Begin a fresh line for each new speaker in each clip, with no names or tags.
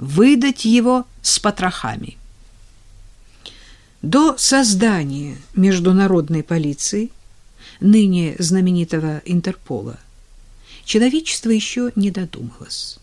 выдать его с потрохами. До создания международной полиции, ныне знаменитого Интерпола, человечество еще не додумалось.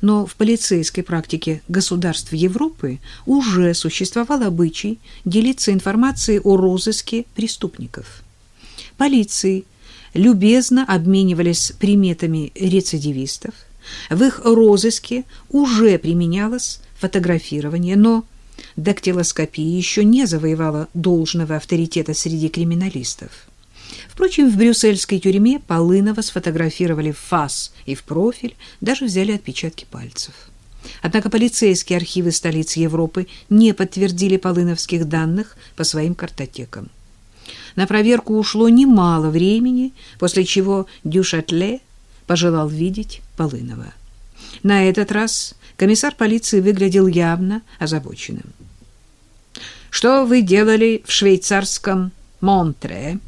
Но в полицейской практике государств Европы уже существовал обычай делиться информацией о розыске преступников. Полиции любезно обменивались приметами рецидивистов. В их розыске уже применялось фотографирование, но дактилоскопия еще не завоевала должного авторитета среди криминалистов. Впрочем, в брюссельской тюрьме Полынова сфотографировали в фас и в профиль, даже взяли отпечатки пальцев. Однако полицейские архивы столиц Европы не подтвердили полыновских данных по своим картотекам. На проверку ушло немало времени, после чего Дюшатле пожелал видеть Полынова. На этот раз комиссар полиции выглядел явно озабоченным. «Что вы делали в швейцарском Монтре?»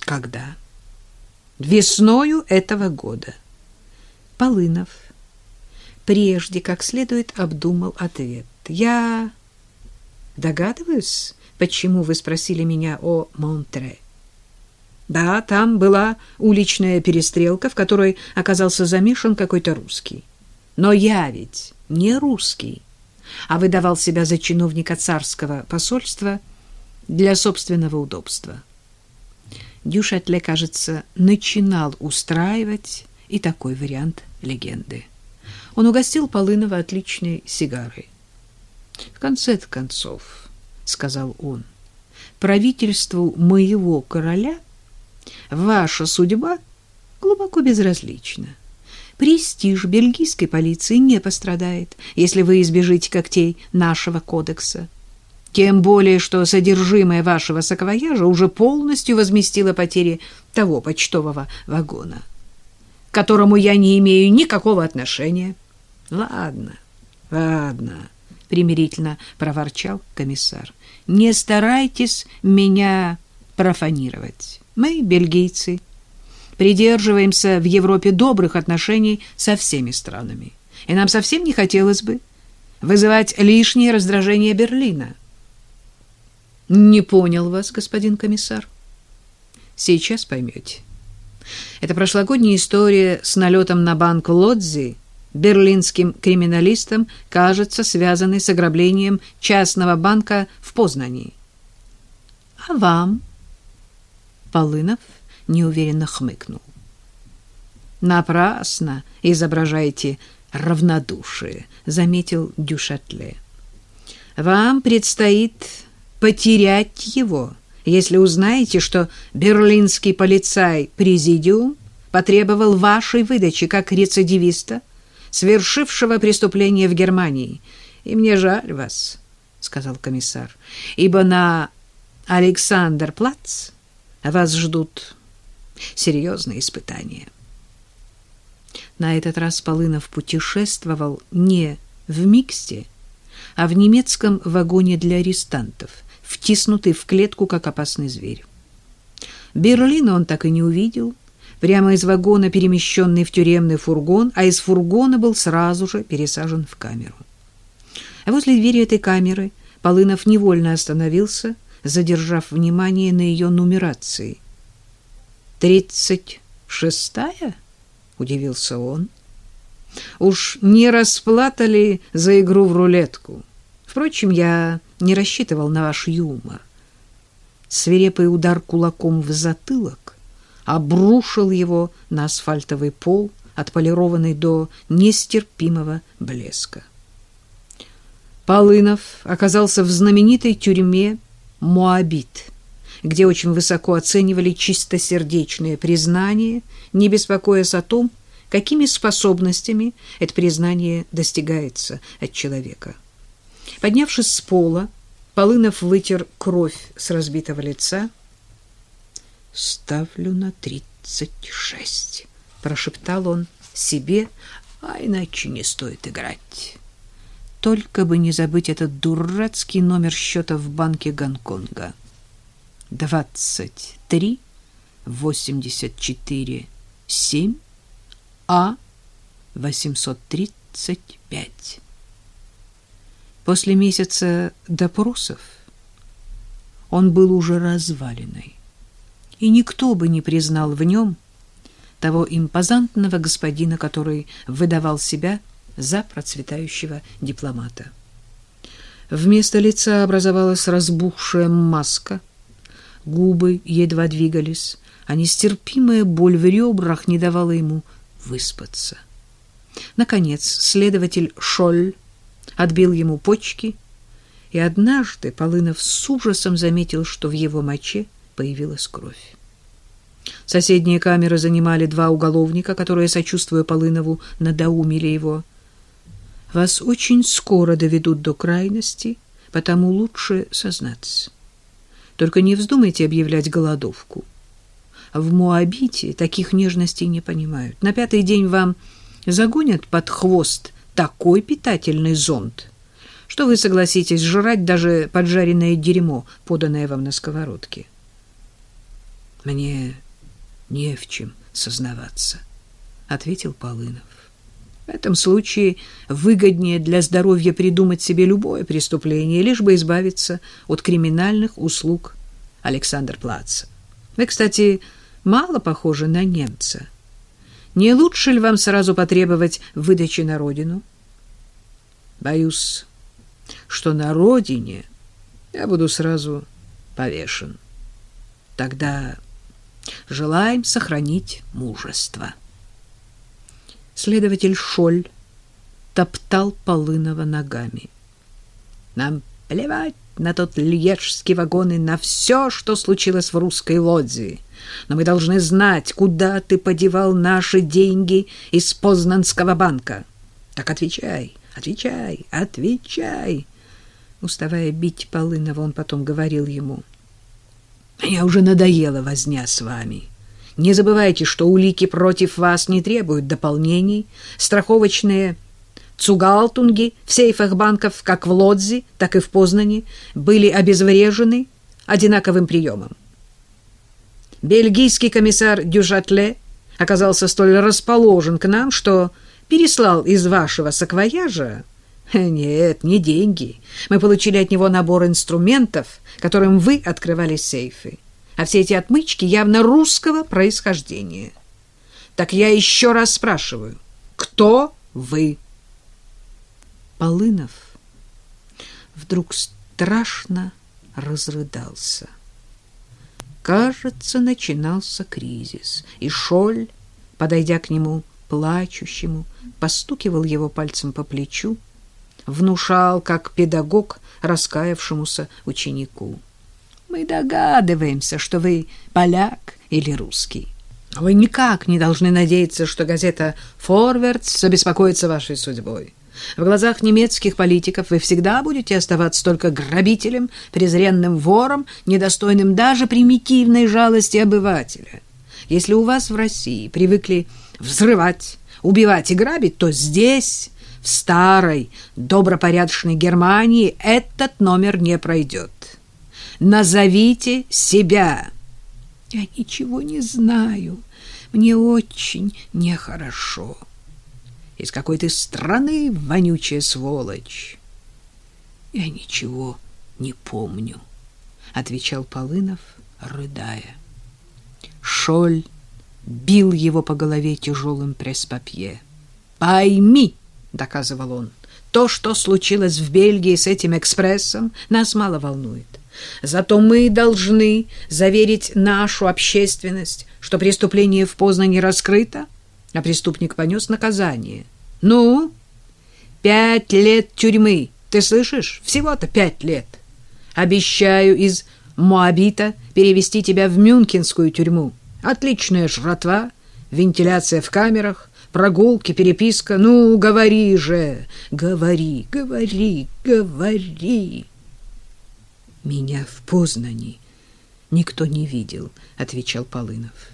«Когда?» «Весною этого года». Полынов прежде как следует обдумал ответ. «Я догадываюсь, почему вы спросили меня о Монтре?» Да, там была уличная перестрелка, в которой оказался замешан какой-то русский. Но я ведь не русский, а выдавал себя за чиновника царского посольства для собственного удобства. Дюшатле, кажется, начинал устраивать и такой вариант легенды. Он угостил Полынова отличной сигарой. «В конце концов», — сказал он, — «правительству моего короля Ваша судьба глубоко безразлична. Престиж бельгийской полиции не пострадает, если вы избежите когтей нашего кодекса. Тем более, что содержимое вашего саквояжа уже полностью возместило потери того почтового вагона, к которому я не имею никакого отношения. Ладно, ладно, примирительно проворчал комиссар. Не старайтесь меня профанировать. Мы, бельгийцы, придерживаемся в Европе добрых отношений со всеми странами. И нам совсем не хотелось бы вызывать лишнее раздражение Берлина. Не понял вас, господин комиссар. Сейчас поймете. Это прошлогодняя история с налетом на банк Лодзи берлинским криминалистам кажется связанной с ограблением частного банка в Познани. А вам Полынов неуверенно хмыкнул. Напрасно изображаете равнодушие, заметил Дюшатле. Вам предстоит потерять его, если узнаете, что берлинский полицай Президиум потребовал вашей выдачи как рецидивиста, совершившего преступление в Германии. И мне жаль вас, сказал комиссар, ибо на Александр-Плац вас ждут серьезные испытания. На этот раз Полынов путешествовал не в миксте, а в немецком вагоне для арестантов, втиснутый в клетку, как опасный зверь. Берлина он так и не увидел, прямо из вагона перемещенный в тюремный фургон, а из фургона был сразу же пересажен в камеру. А возле двери этой камеры Полынов невольно остановился – задержав внимание на ее нумерации. «Тридцать шестая?» — удивился он. «Уж не расплата ли за игру в рулетку? Впрочем, я не рассчитывал на ваш юмор». Свирепый удар кулаком в затылок обрушил его на асфальтовый пол, отполированный до нестерпимого блеска. Полынов оказался в знаменитой тюрьме Моабит, где очень высоко оценивали чистосердечное признание, не беспокоясь о том, какими способностями это признание достигается от человека. Поднявшись с пола, Полынов вытер кровь с разбитого лица. «Ставлю на тридцать шесть», — прошептал он себе, «а иначе не стоит играть». Только бы не забыть этот дурацкий номер счета в банке Гонконга. Двадцать три восемьдесят четыре семь А восемьсот тридцать пять. После месяца допросов он был уже разваленный, и никто бы не признал в нем того импозантного господина, который выдавал себя за процветающего дипломата. Вместо лица образовалась разбухшая маска, губы едва двигались, а нестерпимая боль в ребрах не давала ему выспаться. Наконец, следователь Шоль отбил ему почки, и однажды Полынов с ужасом заметил, что в его моче появилась кровь. Соседние камеры занимали два уголовника, которые, сочувствуя Полынову, надоумили его. «Вас очень скоро доведут до крайности, потому лучше сознаться. Только не вздумайте объявлять голодовку. В Моабите таких нежностей не понимают. На пятый день вам загонят под хвост такой питательный зонт, что вы согласитесь жрать даже поджаренное дерьмо, поданное вам на сковородке. Мне не в чем сознаваться, ответил Полынов. В этом случае выгоднее для здоровья придумать себе любое преступление, лишь бы избавиться от криминальных услуг Александр Плаца. Вы, кстати, мало похожи на немца. Не лучше ли вам сразу потребовать выдачи на родину? Боюсь, что на родине я буду сразу повешен. Тогда желаем сохранить мужество. Следователь Шоль топтал Полынова ногами. Нам плевать на тот льежский вагон и на все, что случилось в русской лодзе. Но мы должны знать, куда ты подевал наши деньги из Познанского банка. Так отвечай, отвечай, отвечай. Уставая бить Полынова, он потом говорил ему. Мне уже надоело возня с вами. Не забывайте, что улики против вас не требуют дополнений. Страховочные цугалтунги в сейфах банков как в Лодзи, так и в Познани были обезврежены одинаковым приемом. Бельгийский комиссар Дюжатле оказался столь расположен к нам, что переслал из вашего саквояжа нет, не деньги. Мы получили от него набор инструментов, которым вы открывали сейфы. А все эти отмычки явно русского происхождения. Так я еще раз спрашиваю, кто вы? Полынов вдруг страшно разрыдался. Кажется, начинался кризис, и Шоль, подойдя к нему плачущему, постукивал его пальцем по плечу, внушал, как педагог раскаявшемуся ученику. Мы догадываемся, что вы поляк или русский. Вы никак не должны надеяться, что газета «Форвардс» обеспокоится вашей судьбой. В глазах немецких политиков вы всегда будете оставаться только грабителем, презренным вором, недостойным даже примитивной жалости обывателя. Если у вас в России привыкли взрывать, убивать и грабить, то здесь, в старой, добропорядочной Германии, этот номер не пройдет. Назовите себя. Я ничего не знаю. Мне очень нехорошо. Из какой ты страны, вонючая сволочь? Я ничего не помню, отвечал Полынов, рыдая. Шоль бил его по голове тяжелым пресс-папье. Пойми, доказывал он, то, что случилось в Бельгии с этим экспрессом, нас мало волнует. Зато мы должны заверить нашу общественность, что преступление в Познани раскрыто, а преступник понес наказание. Ну, пять лет тюрьмы. Ты слышишь? Всего-то пять лет. Обещаю из Моабита перевести тебя в Мюнхенскую тюрьму. Отличная жратва, вентиляция в камерах, прогулки, переписка. Ну, говори же, говори, говори, говори. Меня в Познани никто не видел, отвечал Полынов.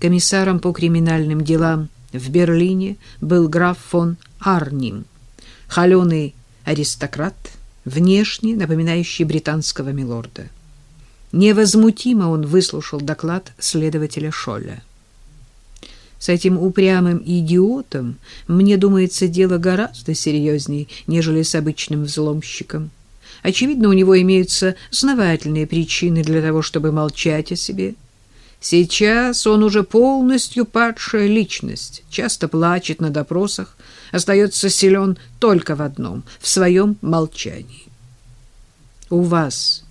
Комиссаром по криминальным делам в Берлине был граф фон Арним, холеный аристократ, внешне напоминающий британского милорда. Невозмутимо он выслушал доклад следователя Шолля. С этим упрямым идиотом, мне думается, дело гораздо серьезней, нежели с обычным взломщиком. Очевидно, у него имеются основательные причины для того, чтобы молчать о себе. Сейчас он уже полностью падшая личность, часто плачет на допросах, остается силен только в одном — в своем молчании. — У вас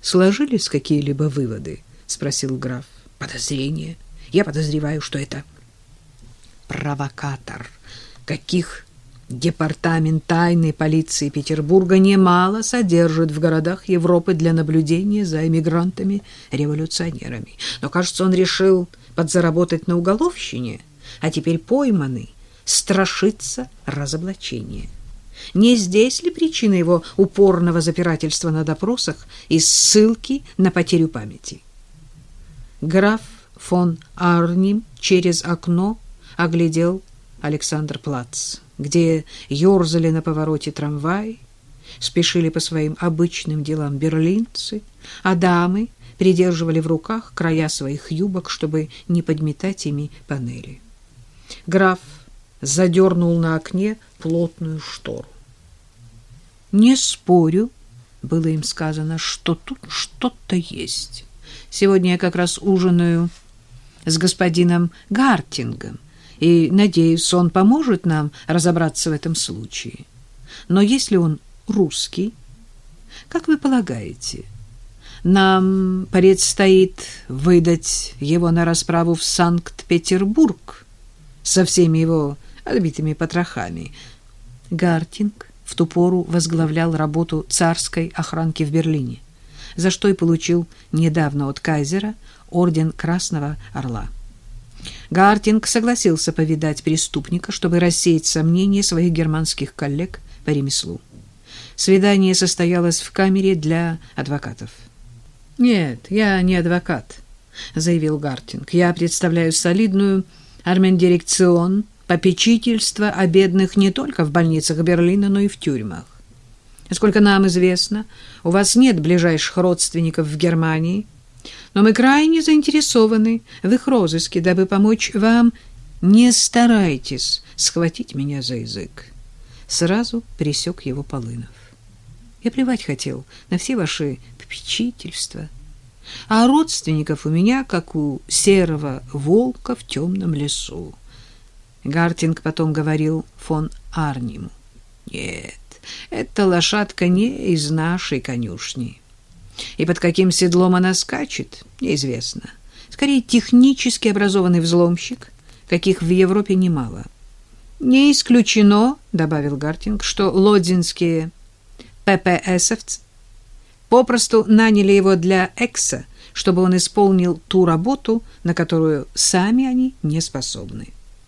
сложились какие-либо выводы? — спросил граф. — Подозрения. Я подозреваю, что это провокатор. Каких департамент тайной полиции Петербурга немало содержит в городах Европы для наблюдения за эмигрантами-революционерами. Но, кажется, он решил подзаработать на уголовщине, а теперь пойманный страшится разоблачения. Не здесь ли причина его упорного запирательства на допросах и ссылки на потерю памяти? Граф фон Арним через окно оглядел Александр Плац, где ерзали на повороте трамвай, спешили по своим обычным делам берлинцы, а дамы придерживали в руках края своих юбок, чтобы не подметать ими панели. Граф задернул на окне плотную штору. «Не спорю», — было им сказано, — «что тут что-то есть. Сегодня я как раз ужинаю с господином Гартингом, и, надеюсь, он поможет нам разобраться в этом случае. Но если он русский, как вы полагаете, нам предстоит выдать его на расправу в Санкт-Петербург со всеми его отбитыми потрохами? Гартинг в ту пору возглавлял работу царской охранки в Берлине, за что и получил недавно от кайзера орден Красного Орла. Гартинг согласился повидать преступника, чтобы рассеять сомнения своих германских коллег по ремеслу. Свидание состоялось в камере для адвокатов. «Нет, я не адвокат», — заявил Гартинг. «Я представляю солидную армендирекцион попечительства о бедных не только в больницах Берлина, но и в тюрьмах. Насколько нам известно, у вас нет ближайших родственников в Германии, но мы крайне заинтересованы в их розыске, дабы помочь вам. Не старайтесь схватить меня за язык. Сразу пресек его Полынов. Я плевать хотел на все ваши попечительства. А родственников у меня, как у серого волка в темном лесу. Гартинг потом говорил фон Арниму. Нет, эта лошадка не из нашей конюшни. И под каким седлом она скачет, неизвестно. Скорее, технически образованный взломщик, каких в Европе немало. Не исключено, добавил Гартинг, что лодзинские ППСовцы попросту наняли его для Экса, чтобы он исполнил ту работу, на которую сами они не способны.